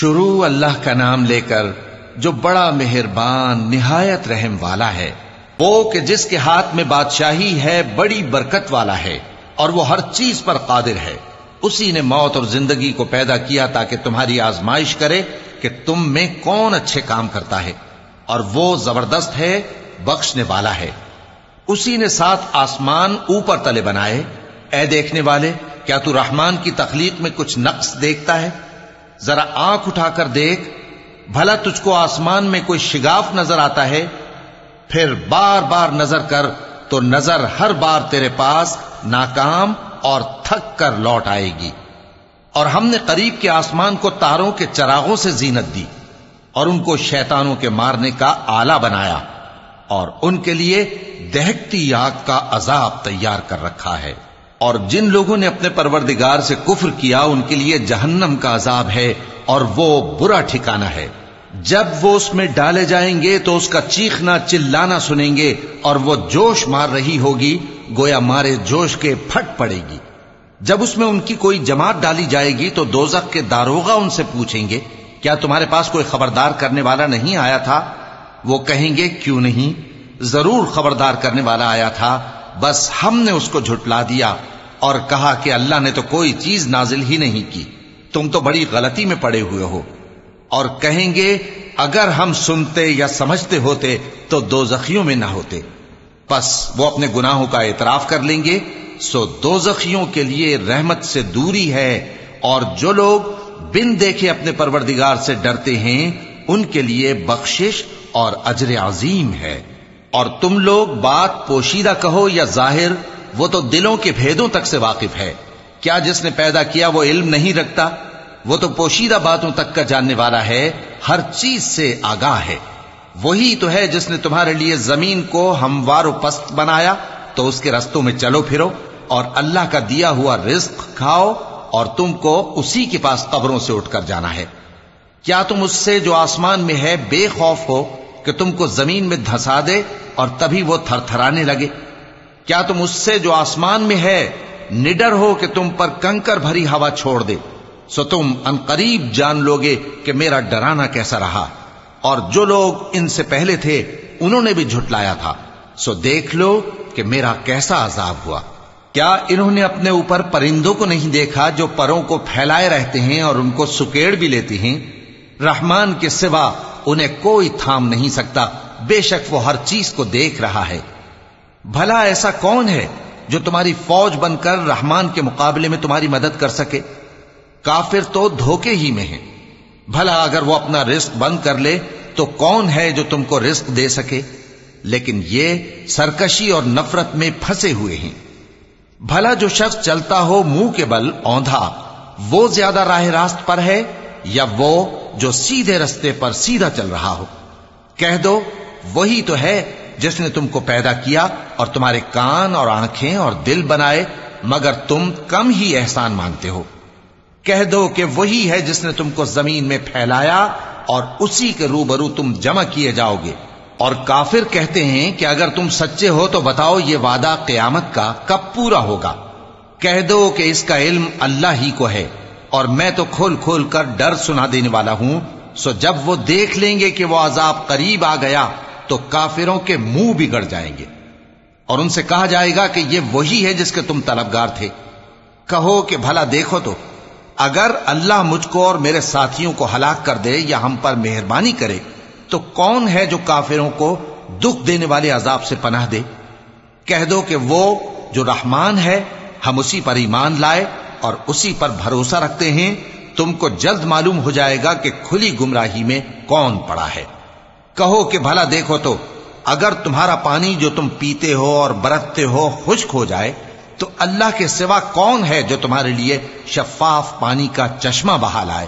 شروع اللہ کا نام لے کر جو بڑا مہربان، نہایت رحم والا ہے، وہ کہ جس کے ہاتھ میں بادشاہی ہے، بڑی برکت والا ہے، اور وہ ہر چیز پر قادر ہے۔ اسی نے موت اور زندگی کو پیدا کیا تاکہ تمہاری آزمائش کرے کہ تم میں کون اچھے کام کرتا ہے، اور وہ زبردست ہے، بخشنے والا ہے۔ اسی نے سات آسمان اوپر تلے بنائے۔ اے دیکھنے والے، کیا تو رحمان کی تخلیق میں کچھ نقص دیکھتا ہے؟ ذرا آنکھ اٹھا کر دیکھ، بھلا تجھ کو آسمان میں کوئی شگاف نظر آتا ہے، پھر بار بار نظر کر تو نظر ہر بار تیرے پاس ناکام اور تھک کر لوٹ آئے گی۔ اور ہم نے قریب کے آسمان کو تاروں کے چراغوں سے زینت دی اور ان کو شیطانوں کے مارنے کا آلہ بنایا اور ان کے لیے دہکتی آگ کا عذاب تیار کر رکھا ہے۔ اور جن لوگوں نے اپنے پروردگار سے کفر کیا، ان کے لیے جہنم کا عذاب ہے اور وہ برا ٹھکانہ ہے۔ جب وہ اس میں ڈالے جائیں گے تو اس کا چیخنا، چلانا سنیں گے اور وہ جوش مار رہی ہوگی، گویا مارے جوش کے پھٹ پڑے گی۔ جب اس میں ان کی کوئی جماعت ڈالی جائے گی تو دوزخ کے داروغہ ان سے پوچھیں گے، کیا تمہارے پاس کوئی خبردار کرنے والا نہیں آیا تھا؟ وہ کہیں گے، کیوں نہیں؟ ضرور خبردار کرنے والا آیا تھا۔ بس ہم نے اس کو جھٹلا دیا اور کہا کہ اللہ نے تو کوئی چیز نازل ہی نہیں کی۔ تم تو بڑی غلطی میں پڑے ہوئے ہو۔ اور کہیں گے، اگر ہم سنتے یا سمجھتے ہوتے تو دو زخیوں میں نہ ہوتے۔ پس وہ اپنے گناہوں کا اعتراف کر لیں گے۔ سو دو زخیوں کے لیے رحمت سے دوری ہے۔ اور جو لوگ بن دیکھے اپنے پروردگار سے ڈرتے ہیں، ان کے لیے بخشش اور اجر عظیم ہے۔ اور تم لوگ بات پوشیدہ کہو یا ظاہر، وہ تو دلوں کے بھیدوں تک سے واقف ہے۔ کیا جس نے پیدا کیا وہ علم نہیں رکھتا؟ وہ تو پوشیدہ باتوں تک کا جاننے والا ہے، ہر چیز سے آگاہ ہے۔ وہی تو ہے جس نے تمہارے لیے زمین کو ہموار و پست بنایا، تو اس کے رستوں میں چلو پھرو اور اللہ کا دیا ہوا رزق کھاؤ اور تم کو اسی کے پاس قبروں سے اٹھ کر جانا ہے۔ کیا تم اس سے جو آسمان میں ہے بے خوف ہو کہ تم کو زمین میں دھسا دے اور تبھی وہ تھر تھرانے لگے۔ کیا تم اس سے جو آسمان میں ہے، نڈر ہو کہ تم پر کنکر بھری ہوا چھوڑ دے۔ سو تم ان قریب جان لوگے کہ میرا ڈرانا کیسا رہا۔ اور جو لوگ ان سے پہلے تھے، انہوں نے بھی جھٹلایا تھا۔ سو دیکھ لو کہ میرا کیسا عذاب ہوا۔ کیا انہوں نے اپنے اوپر پرندوں کو نہیں دیکھا جو پروں کو پھیلائے رہتے ہیں اور ان کو سکیڑ بھی لیتی ہیں؟ رحمان کے سوا انہیں کوئی تھام نہیں سکتا۔ بے شک وہ ہر چیز کو دیکھ رہا ہے۔ بھلا ایسا کون ہے جو تمہاری فوج بن کر رحمان کے مقابلے میں تمہاری مدد کر سکے؟ کافر تو دھوکے ہی میں ہیں۔ بھلا اگر وہ اپنا رزق بند کر لے تو کون ہے جو تم کو رزق دے سکے؟ لیکن یہ سرکشی اور نفرت میں پھنسے ہوئے ہیں۔ بھلا جو شخص چلتا ہو منہ کے بل اوندھا وہ زیادہ راہ راست پر ہے یا وہ جو سیدھے رستے پر سیدھا چل رہا ہو۔ کہہ دو، وہی تو ہے جس نے تم کو پیدا کیا اور تمہارے کان اور آنکھیں اور دل بنائے، مگر تم کم ہی احسان مانتے ہو۔ کہہ دو کہ وہی ہے جس نے تم کو زمین میں پھیلایا اور اسی کے روبرو تم جمع کیے جاؤ گے۔ اور کافر کہتے ہیں کہ اگر تم سچے ہو تو بتاؤ یہ وعدہ قیامت کا کب پورا ہوگا۔ کہہ دو کہ اس کا علم اللہ ہی کو ہے۔ اور میں تو کھول کھول کر ڈر سنا دینے والا ہوں، سو جب وہ دیکھ لیں گے کہ وہ عذاب قریب آ گیا، تو کافروں کے منہ بگڑ جائیں گے۔ اور ان سے کہا جائے گا کہ یہ وہی ہے جس کے تم طلبگار تھے۔ کہو کہ بھلا دیکھو تو، اگر اللہ مجھ کو اور میرے ساتھیوں کو ہلاک کر دے یا ہم پر مہربانی کرے، تو کون ہے جو کافروں کو دکھ دینے والے عذاب سے پناہ دے؟ کہہ دو کہ وہ جو رحمان ہے، ہم اسی پر ایمان لائے اور اسی پر بھروسہ رکھتے ہیں، تم کو جلد معلوم ہو جائے گا کہ کھلی گمراہی میں کون پڑا ہے۔ کہو کہ بھلا دیکھو تو، اگر تمہارا پانی جو تم پیتے ہو اور برتتے ہو خشک ہو جائے، تو اللہ کے سوا کون ہے جو تمہارے لیے شفاف پانی کا چشمہ بہا لائے؟